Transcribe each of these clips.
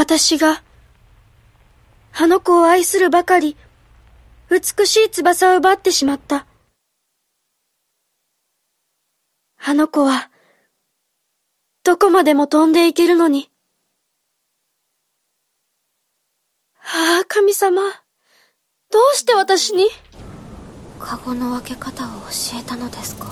私が、あの子を愛するばかり、美しい翼を奪ってしまった。あの子は、どこまでも飛んでいけるのに。ああ、神様。どうして私に？カゴの分け方を教えたのですか？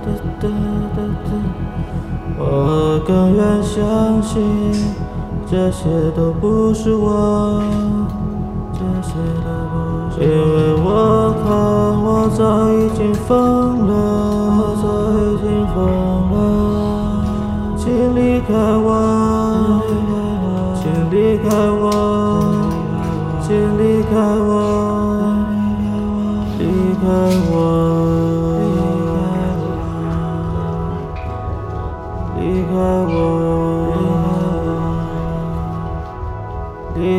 哒哒哒哒，我更愿相信这些都不是我，这些都不是，因为我看我早已经疯了，我早已经疯了，请离开我，请离开我，请离开我，离开我。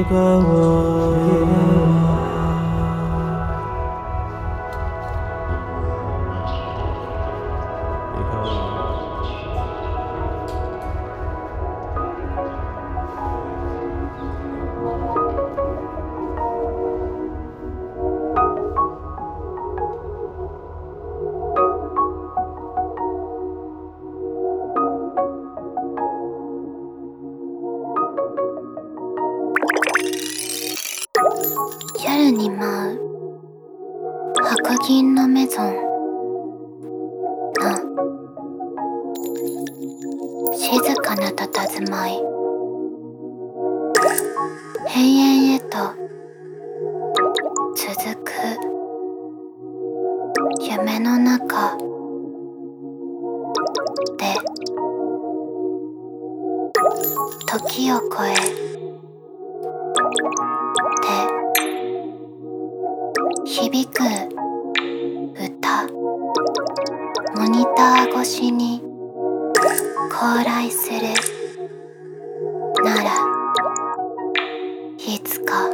和我。ニター越しに高来する。ならいつか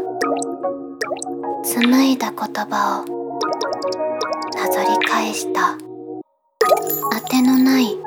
紡いだ言葉をなぞり返した。あてのない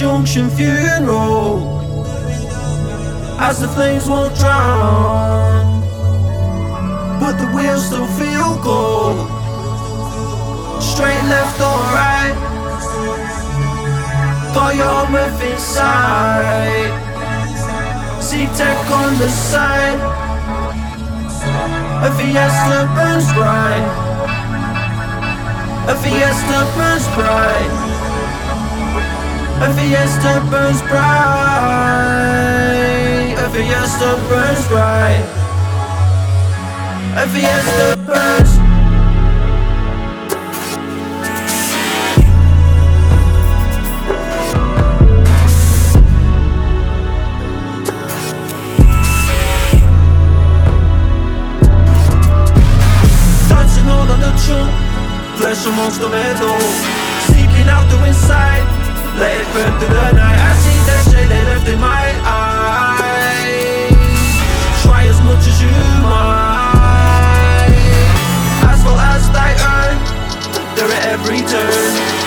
Junction funeral. As the flames won't drown, but the wheels still feel cold. Straight left or right, got your arm inside. C-Tech on the side, a Fiesta burns bright. A fiesta burns bright. A fiesta burns bright. A fiesta burns bright. A fiesta burns. Dancing on the tune flesh amongst the metal Seeking out the inside Burn through the night. I see that shade they left in my eyes. Try as much as you might. As well as I earn They're at every turn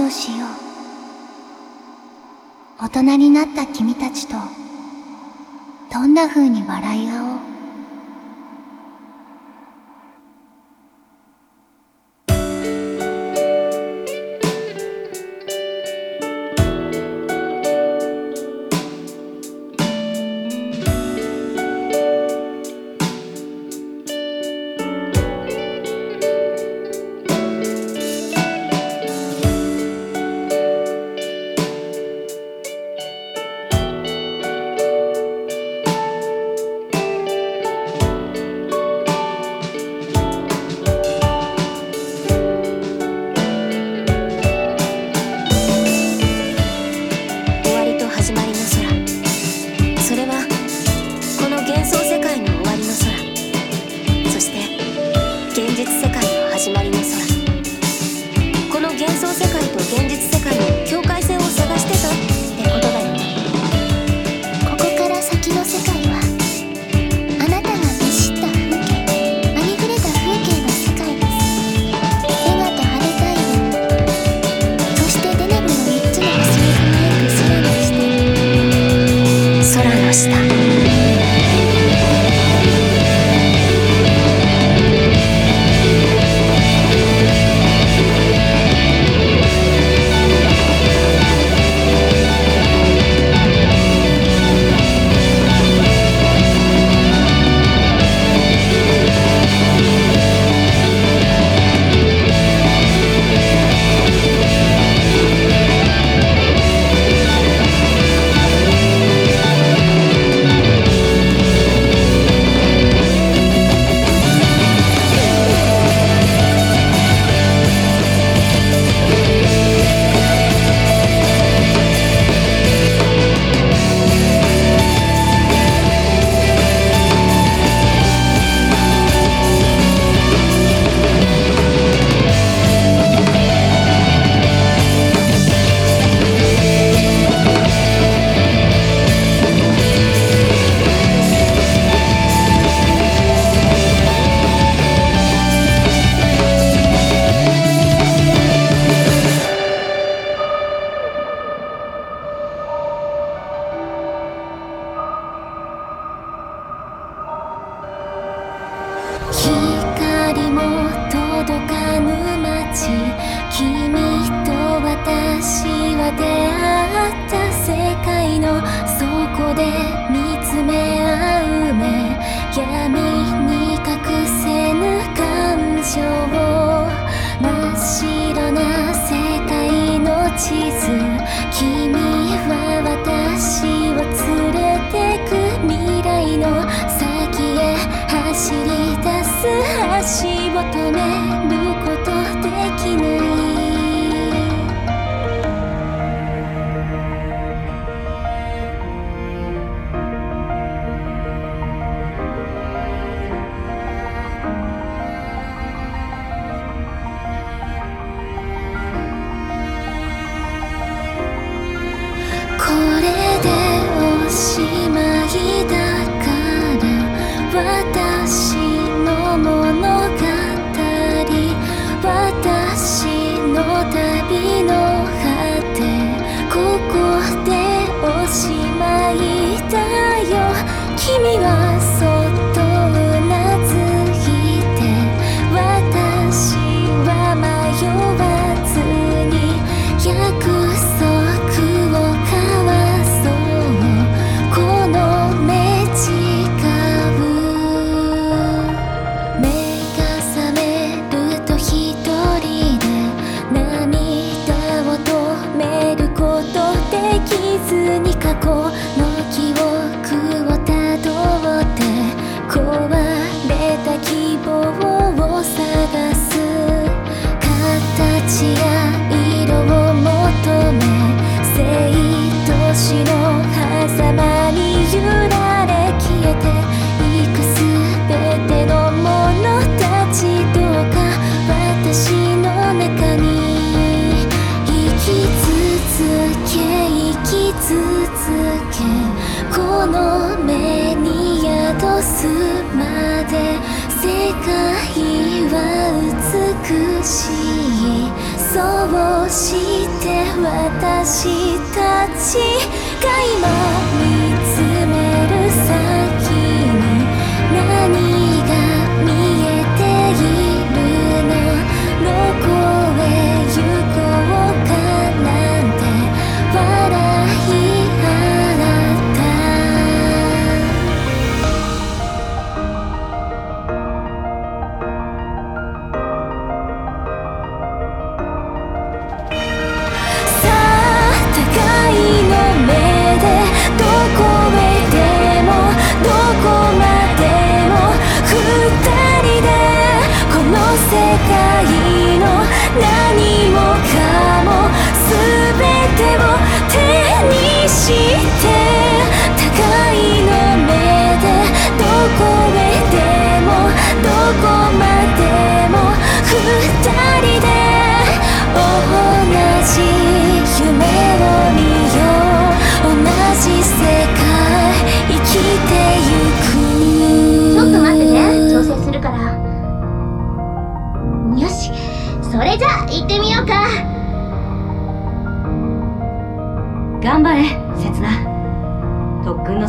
をしよう。大人になった君たちとどんな風に笑い合おう。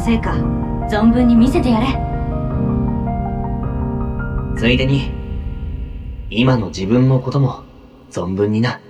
成果存分に見せてやれ。ついでに今の自分のことも存分にな。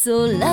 so loud.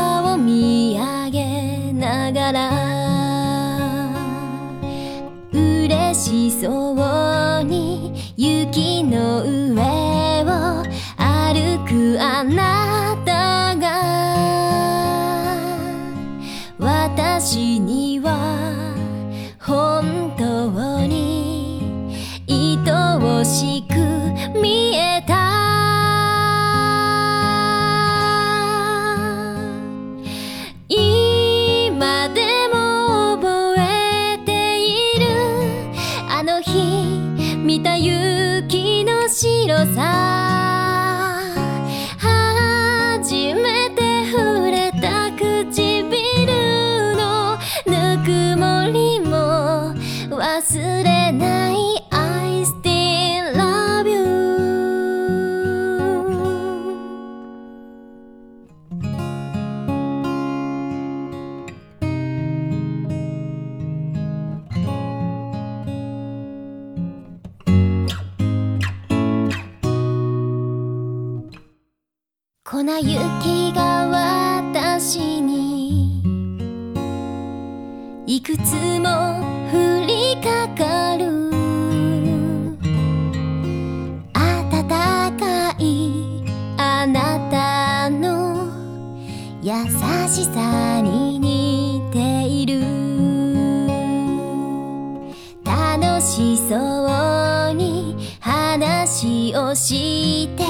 いて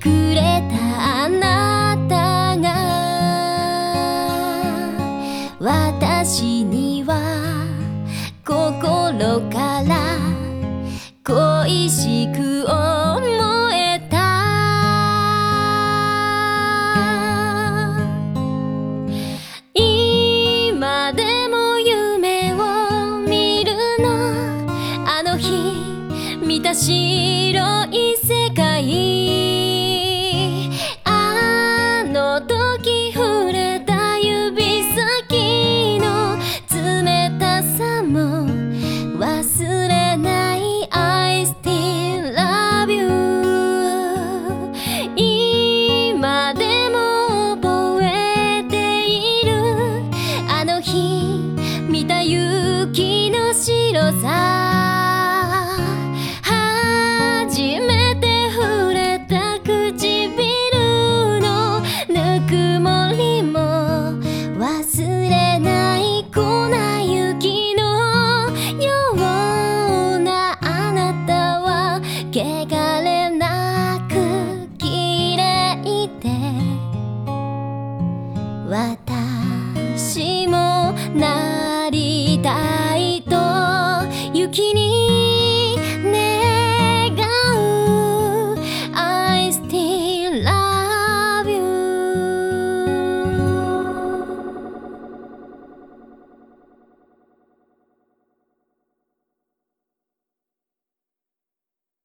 くれたあなた